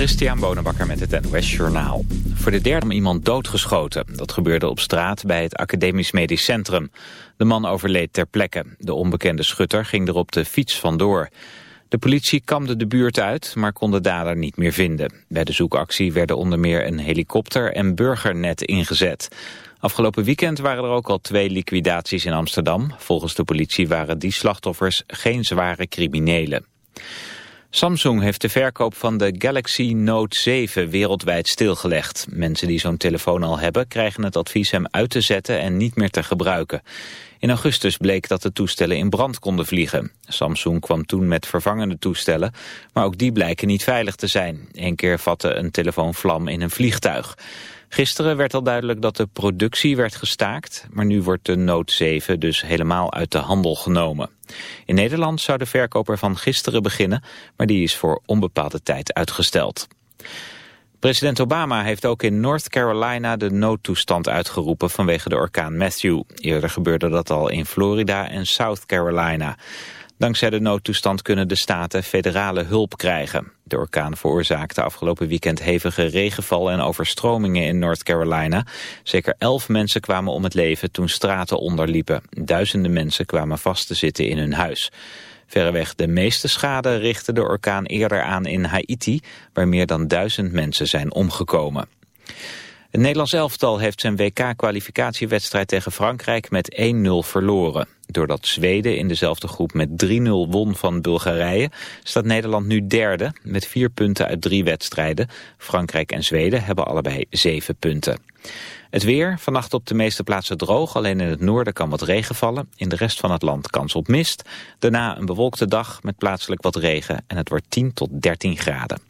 Christian Bonenbakker met het NOS Journaal. Voor de derde iemand doodgeschoten. Dat gebeurde op straat bij het Academisch Medisch Centrum. De man overleed ter plekke. De onbekende schutter ging er op de fiets vandoor. De politie kamde de buurt uit, maar kon de dader niet meer vinden. Bij de zoekactie werden onder meer een helikopter en burgernet ingezet. Afgelopen weekend waren er ook al twee liquidaties in Amsterdam. Volgens de politie waren die slachtoffers geen zware criminelen. Samsung heeft de verkoop van de Galaxy Note 7 wereldwijd stilgelegd. Mensen die zo'n telefoon al hebben krijgen het advies hem uit te zetten en niet meer te gebruiken. In augustus bleek dat de toestellen in brand konden vliegen. Samsung kwam toen met vervangende toestellen, maar ook die blijken niet veilig te zijn. Eén keer vatte een telefoon vlam in een vliegtuig. Gisteren werd al duidelijk dat de productie werd gestaakt, maar nu wordt de Note 7 dus helemaal uit de handel genomen. In Nederland zou de verkoper van gisteren beginnen, maar die is voor onbepaalde tijd uitgesteld. President Obama heeft ook in North Carolina de noodtoestand uitgeroepen vanwege de orkaan Matthew. Eerder gebeurde dat al in Florida en South Carolina. Dankzij de noodtoestand kunnen de staten federale hulp krijgen. De orkaan veroorzaakte afgelopen weekend hevige regenval en overstromingen in North Carolina. Zeker elf mensen kwamen om het leven toen straten onderliepen. Duizenden mensen kwamen vast te zitten in hun huis. Verreweg de meeste schade richtte de orkaan eerder aan in Haiti, waar meer dan duizend mensen zijn omgekomen. Het Nederlands elftal heeft zijn WK-kwalificatiewedstrijd tegen Frankrijk met 1-0 verloren. Doordat Zweden in dezelfde groep met 3-0 won van Bulgarije... staat Nederland nu derde met vier punten uit drie wedstrijden. Frankrijk en Zweden hebben allebei zeven punten. Het weer, vannacht op de meeste plaatsen droog. Alleen in het noorden kan wat regen vallen. In de rest van het land kans op mist. Daarna een bewolkte dag met plaatselijk wat regen. En het wordt 10 tot 13 graden.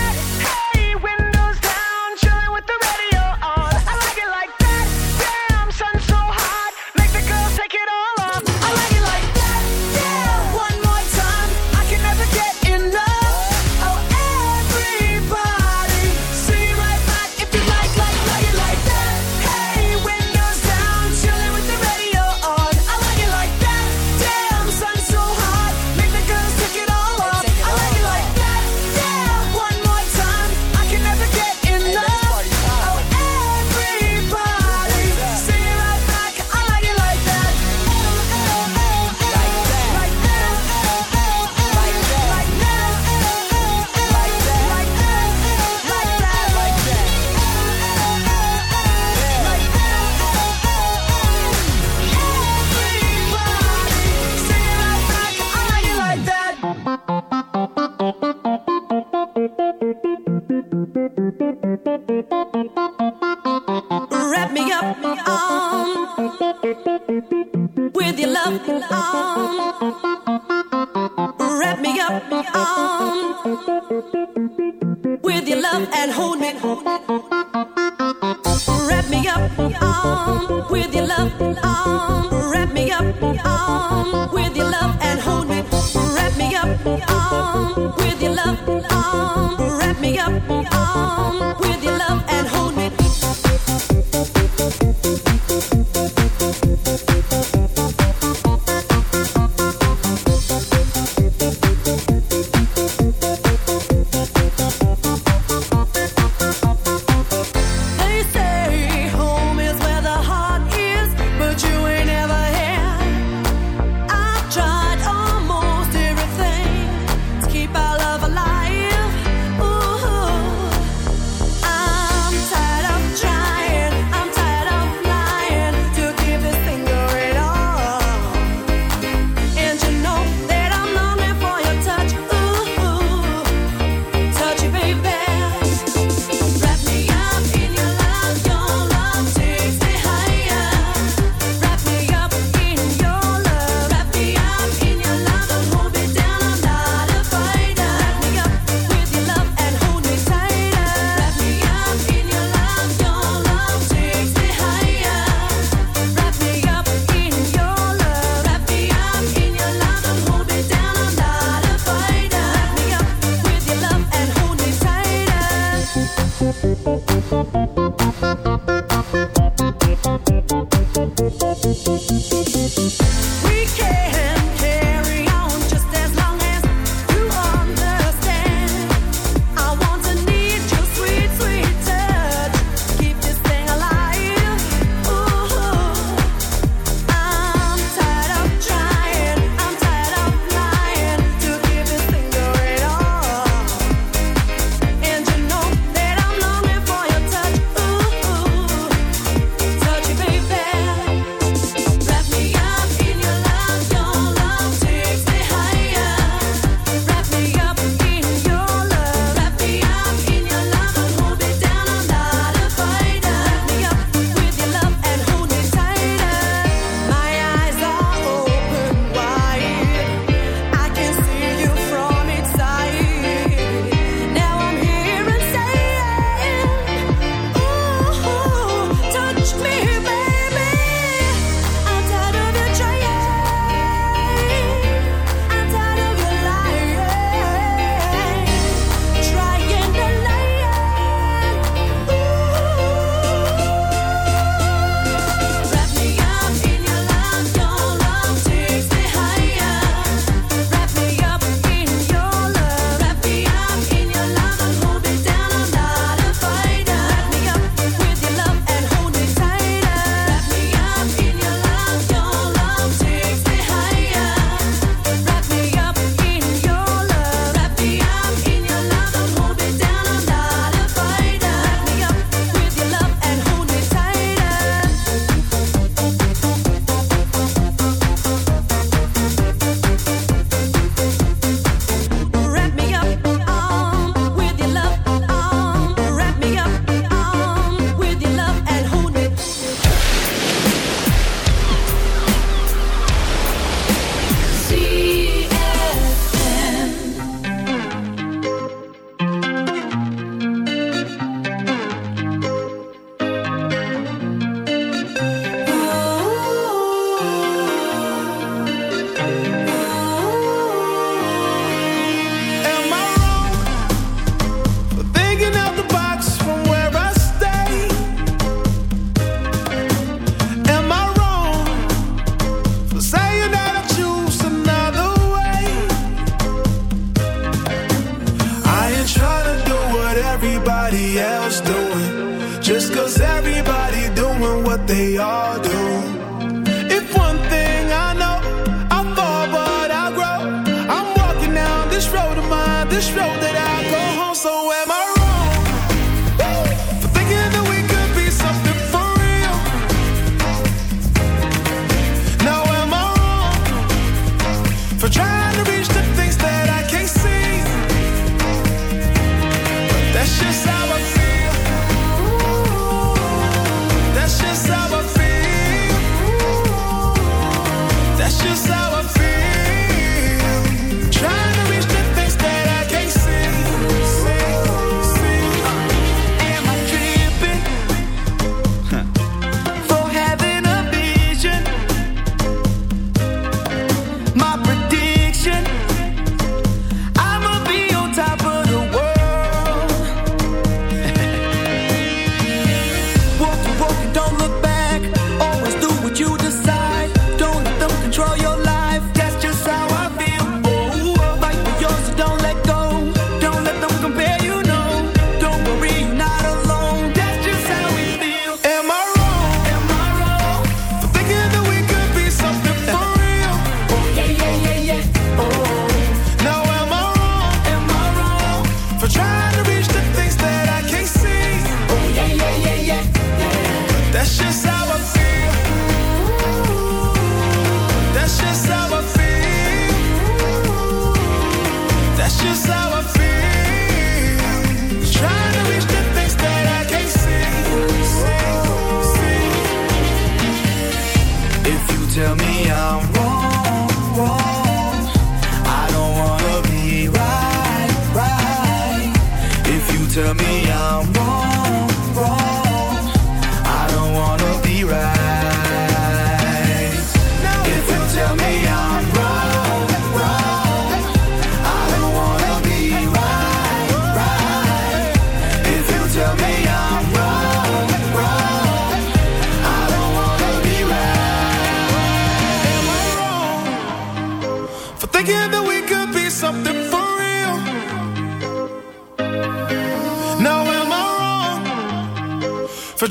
they are.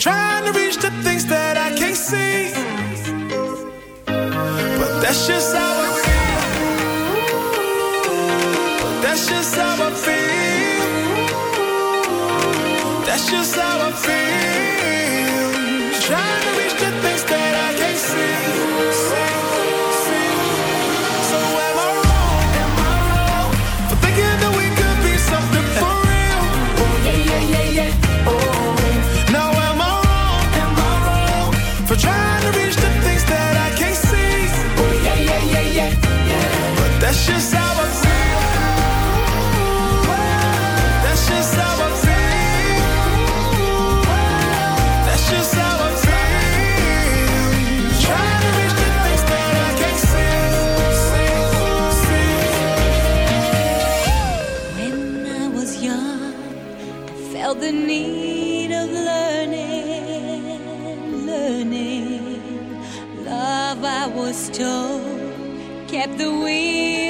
trying to I was told kept the wheel.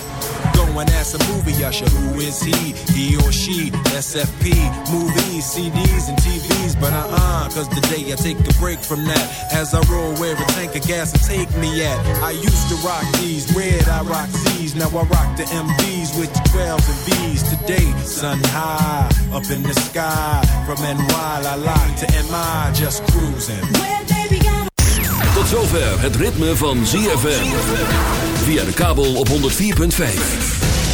Go and ask a movie usher who is he, he or she, SFP, movies, CDs, and TVs. But uh uh, cause today I take a break from that. As I roll where a tank of gas will take me at. I used to rock these, red I rock Z's. Now I rock the MVs with the 12s and V's. Today, sun high, up in the sky. From NY, la la to MI, just cruising. Tot zover het ritme van ZFM. Via de kabel op 104.5.